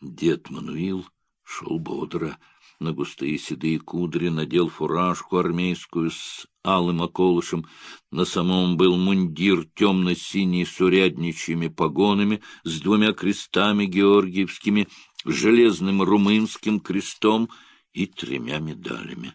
Дед Мануил шел бодро. На густые седые кудри надел фуражку армейскую с алым околышем. На самом был мундир темно-синий с урядничьими погонами, с двумя крестами георгиевскими, железным румынским крестом и тремя медалями.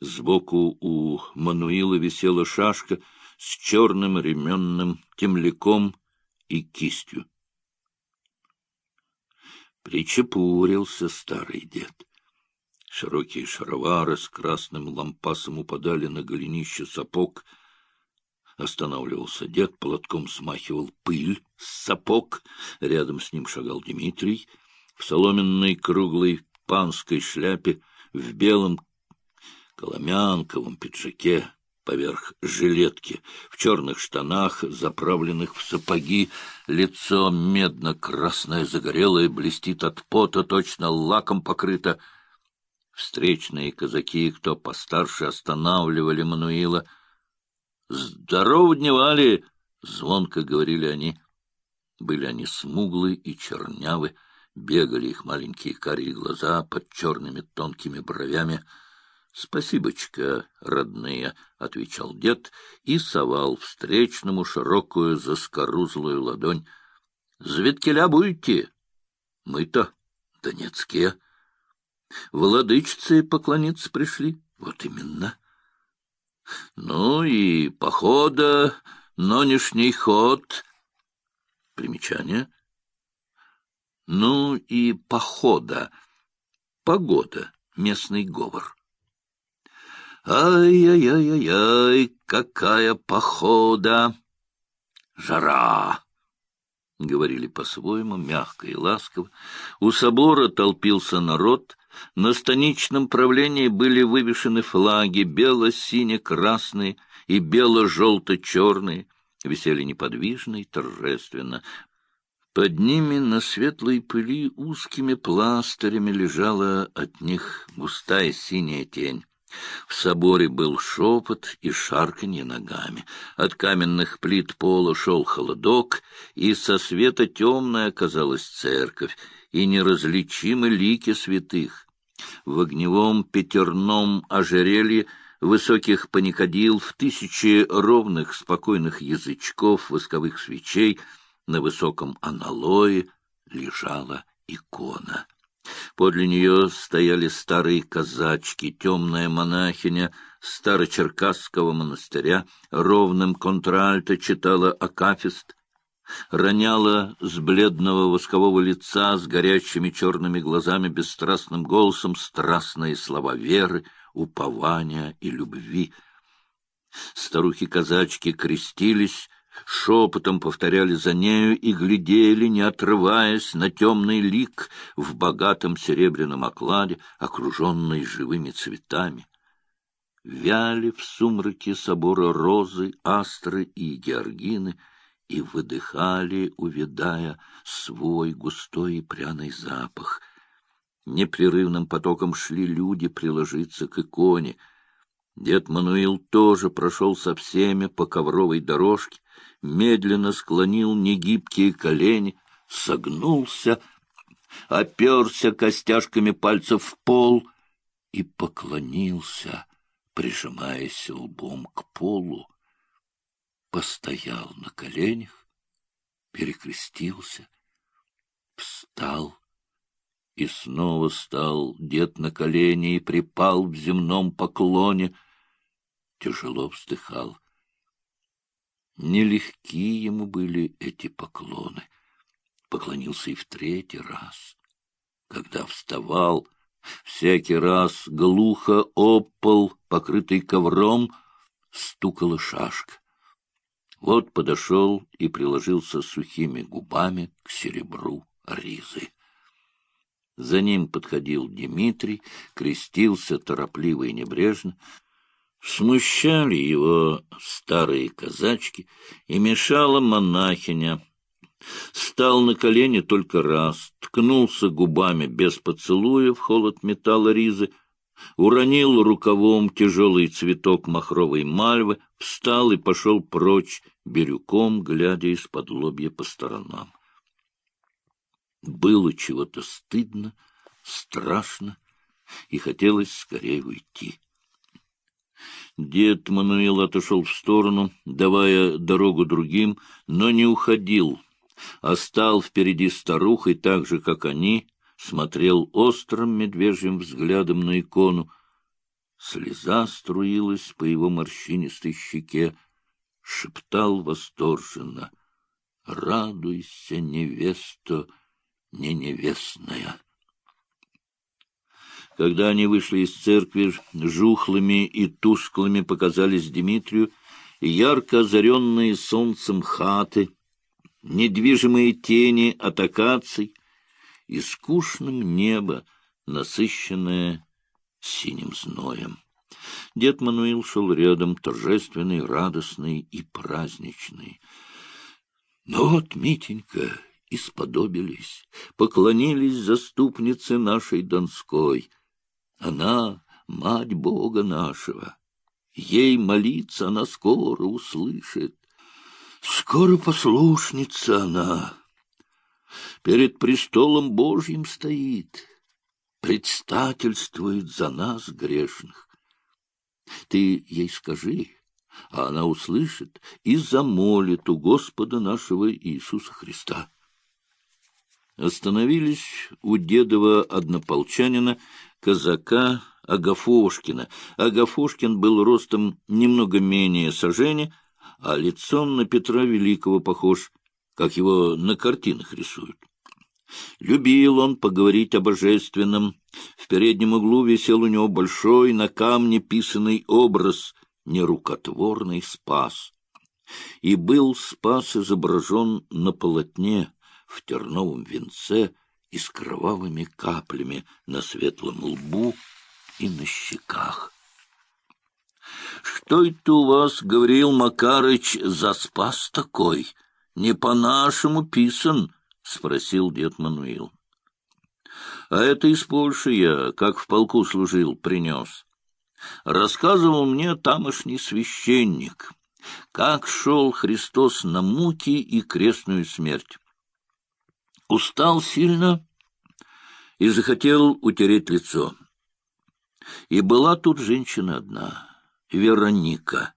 Сбоку у Мануила висела шашка с черным ременным темляком и кистью. Причепурился старый дед. Широкие шаровары с красным лампасом упадали на голенище сапог. Останавливался дед, полотком смахивал пыль с сапог. Рядом с ним шагал Дмитрий в соломенной круглой панской шляпе, в белом коломянковом пиджаке поверх жилетки, в черных штанах, заправленных в сапоги, лицо медно-красное, загорелое, блестит от пота, точно лаком покрыто. Встречные казаки, кто постарше, останавливали Мануила. «Здорово дневали!» — звонко говорили они. Были они смуглы и чернявы, бегали их маленькие карие глаза под черными тонкими бровями —— Спасибочка, родные, — отвечал дед и совал встречному широкую заскорузлую ладонь. — Зведкеля будете? — Мы-то донецкие. Владычицы поклониться пришли. Вот именно. Ну и похода, нынешний ход. Примечание. Ну и похода. Погода, местный говор. Ай-яй-яй-яй, какая похода! Жара! — говорили по-своему, мягко и ласково. У собора толпился народ. На станичном правлении были вывешены флаги бело-сине-красные и бело-желто-черные. Висели неподвижно и торжественно. Под ними на светлой пыли узкими пластырями лежала от них густая синяя тень. В соборе был шепот и шарканье ногами. От каменных плит пола шел холодок, и со света темная оказалась церковь, и неразличимы лики святых. В огневом пятерном ожерелье высоких паникадил, в тысячи ровных спокойных язычков восковых свечей на высоком аналое лежала икона. Подле нее стояли старые казачки, темная монахиня старочеркасского монастыря, ровным контральто читала акафист, роняла с бледного воскового лица с горящими черными глазами бесстрастным голосом страстные слова веры, упования и любви. Старухи-казачки крестились, шепотом повторяли за нею и глядели, не отрываясь, на темный лик в богатом серебряном окладе, окруженный живыми цветами. Вяли в сумраке собора розы, астры и георгины и выдыхали, увядая, свой густой и пряный запах. Непрерывным потоком шли люди приложиться к иконе — Дед Мануил тоже прошел со всеми по ковровой дорожке, медленно склонил негибкие колени, согнулся, оперся костяшками пальцев в пол и поклонился, прижимаясь лбом к полу. Постоял на коленях, перекрестился, встал и снова стал дед на колени и припал в земном поклоне, тяжело вздыхал. Нелегки ему были эти поклоны. Поклонился и в третий раз. Когда вставал, всякий раз глухо опал, покрытый ковром, стукала шашка. Вот подошел и приложился сухими губами к серебру ризы. За ним подходил Дмитрий, крестился торопливо и небрежно, Смущали его старые казачки, и мешала монахиня. Стал на колени только раз, ткнулся губами без поцелуя в холод металла ризы, уронил рукавом тяжелый цветок махровой мальвы, встал и пошел прочь, бирюком, глядя из-под лобья по сторонам. Было чего-то стыдно, страшно, и хотелось скорее уйти. Дед Мануил отошел в сторону, давая дорогу другим, но не уходил, а стал впереди старухой так же, как они, смотрел острым медвежьим взглядом на икону. Слеза струилась по его морщинистой щеке, шептал восторженно — Радуйся, невеста, не невестная. Когда они вышли из церкви, жухлыми и тусклыми показались Дмитрию ярко озаренные солнцем хаты, недвижимые тени от акаций и скучным небо, насыщенное синим зноем. Дед Мануил шел рядом, торжественный, радостный и праздничный. Ну вот, Митенька, исподобились, поклонились заступнице нашей Донской — она — мать Бога нашего. Ей молиться она скоро услышит. Скоро послушница она. Перед престолом Божьим стоит, предстательствует за нас, грешных. Ты ей скажи, а она услышит и замолит у Господа нашего Иисуса Христа. Остановились у дедова однополчанина, казака Агафошкина. Агафошкин был ростом немного менее сажени, а лицом на Петра Великого похож, как его на картинах рисуют. Любил он поговорить о божественном. В переднем углу висел у него большой на камне писанный образ, нерукотворный спас. И был спас изображен на полотне в терновом венце, и с кровавыми каплями на светлом лбу и на щеках. — Что это у вас, — говорил Макарыч, — за спас такой? Не по-нашему писан? — спросил дед Мануил. — А это из Польши я, как в полку служил, принес. Рассказывал мне тамошний священник, как шел Христос на муки и крестную смерть. Устал сильно и захотел утереть лицо. И была тут женщина одна, Вероника,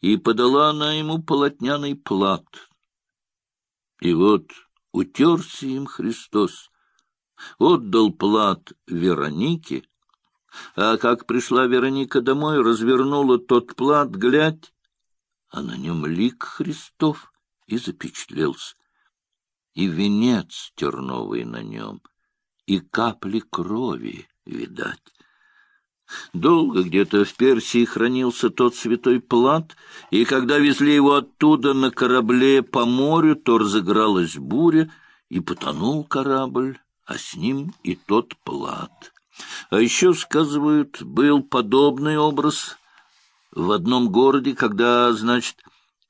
и подала она ему полотняный плат. И вот утерся им Христос, отдал плат Веронике, а как пришла Вероника домой, развернула тот плат, глядь, а на нем лик Христов и запечатлелся и венец терновый на нем, и капли крови, видать. Долго где-то в Персии хранился тот святой плат, и когда везли его оттуда на корабле по морю, то разыгралась буря, и потонул корабль, а с ним и тот плат. А еще, сказывают, был подобный образ в одном городе, когда, значит,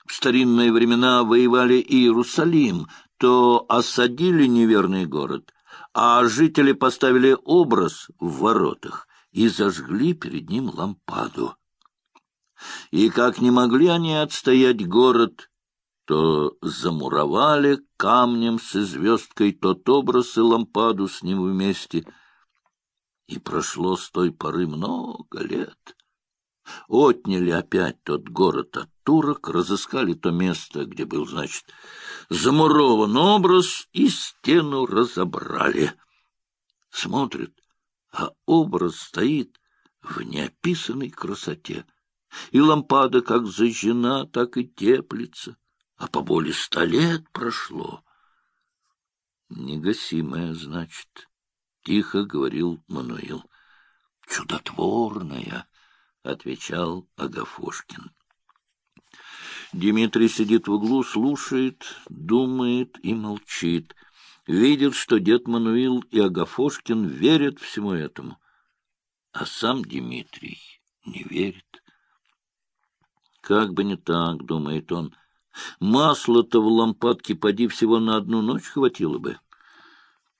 в старинные времена воевали Иерусалим, то осадили неверный город, а жители поставили образ в воротах и зажгли перед ним лампаду. И как не могли они отстоять город, то замуровали камнем с звездкой тот образ и лампаду с ним вместе. И прошло с той поры много лет. Отняли опять тот город от турок, разыскали то место, где был, значит, замурован образ, и стену разобрали. Смотрит, а образ стоит в неописанной красоте. И лампада как зажжена, так и теплится, а по боли ста лет прошло. Негасимая, значит, — тихо говорил Мануил. Чудотворная, — отвечал Агафошкин. Дмитрий сидит в углу, слушает, думает и молчит. Видит, что дед Мануил и Агафошкин верят всему этому. А сам Дмитрий не верит. Как бы не так, думает он. Масла-то в лампадке поди всего на одну ночь хватило бы.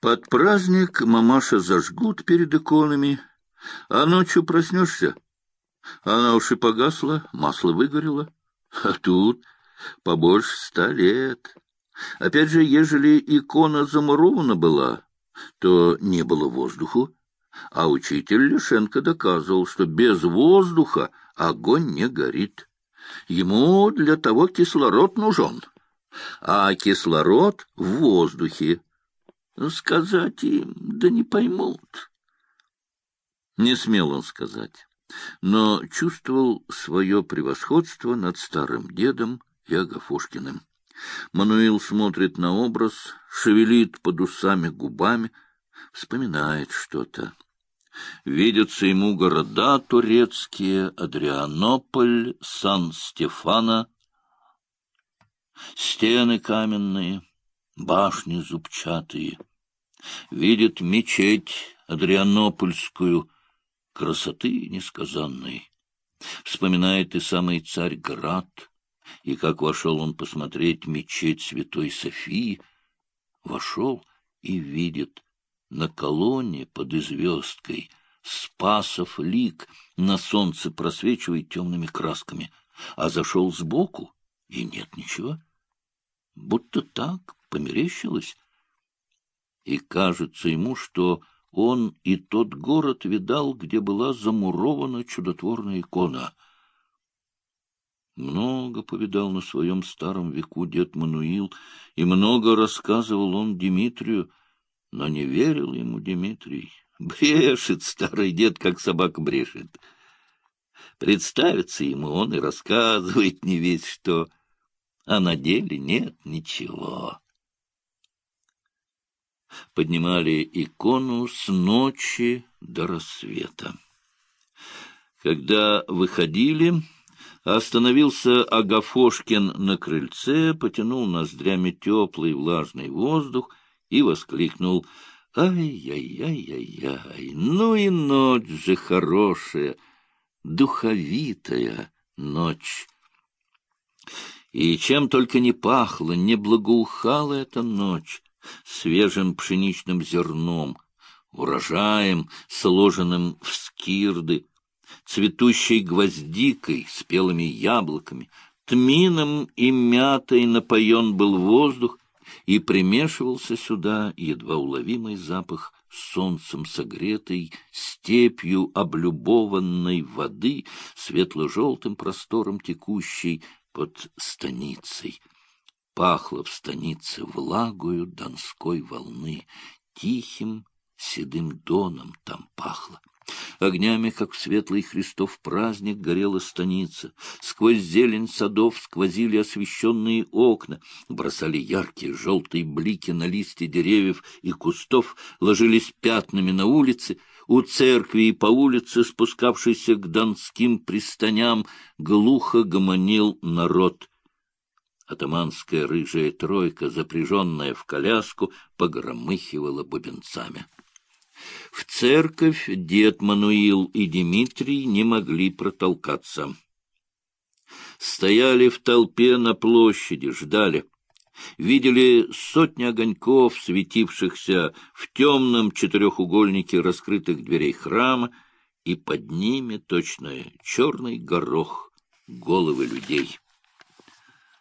Под праздник мамаша зажгут перед иконами, а ночью проснешься. Она уж и погасла, масло выгорело. А тут побольше ста лет. Опять же, ежели икона замурована была, то не было воздуху, а учитель Лишенко доказывал, что без воздуха огонь не горит. Ему для того кислород нужен, а кислород в воздухе. Сказать им, да не поймут. Не смел он сказать, но чувствовал свое превосходство над старым дедом и. Мануил смотрит на образ, шевелит под усами губами, вспоминает что-то. Видятся ему города турецкие, Адрианополь, Сан-Стефана, стены каменные, башни зубчатые. Видит мечеть Адрианопольскую, красоты несказанной. Вспоминает и самый царь Град, и как вошел он посмотреть мечеть Святой Софии, вошел и видит на колонне под звездкой Спасов лик на солнце просвечивает темными красками, а зашел сбоку, и нет ничего. Будто так померещилось. И кажется ему, что он и тот город видал, где была замурована чудотворная икона. Много повидал на своем старом веку дед Мануил, и много рассказывал он Дмитрию, но не верил ему Дмитрий. Брешет старый дед, как собака брешет. Представится ему, он и рассказывает не весь что, а на деле нет ничего. Поднимали икону с ночи до рассвета. Когда выходили, остановился Агафошкин на крыльце, потянул ноздрями теплый влажный воздух и воскликнул «Ай-яй-яй-яй-яй! Ну и ночь же хорошая, духовитая ночь!» И чем только не пахло, не благоухала эта ночь свежим пшеничным зерном, урожаем, сложенным в скирды, цветущей гвоздикой, спелыми яблоками, тмином и мятой напоен был воздух, и примешивался сюда едва уловимый запах солнцем согретой, степью облюбованной воды, светло-желтым простором текущей под станицей. Пахло в станице влагою донской волны, тихим седым доном там пахло. Огнями, как в светлый Христов праздник, горела станица. Сквозь зелень садов сквозили освещенные окна, бросали яркие желтые блики на листья деревьев и кустов, ложились пятнами на улице. У церкви и по улице, спускавшейся к донским пристаням, глухо гомонил народ. Атаманская рыжая тройка, запряженная в коляску, погромыхивала бубенцами. В церковь дед Мануил и Дмитрий не могли протолкаться. Стояли в толпе на площади, ждали. Видели сотни огоньков, светившихся в темном четырехугольнике раскрытых дверей храма, и под ними точно черный горох головы людей.